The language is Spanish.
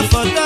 la foto.